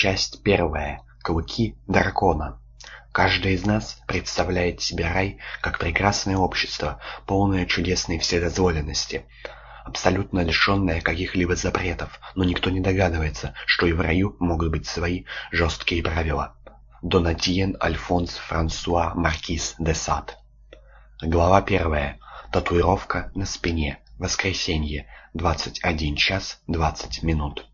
Часть первая. Клыки дракона. Каждый из нас представляет себе рай как прекрасное общество, полное чудесной вседозволенности, абсолютно лишенное каких-либо запретов, но никто не догадывается, что и в раю могут быть свои жесткие правила. Донатиен Альфонс Франсуа Маркиз де Сад. Глава первая. Татуировка на спине. Воскресенье. 21 час 20 минут.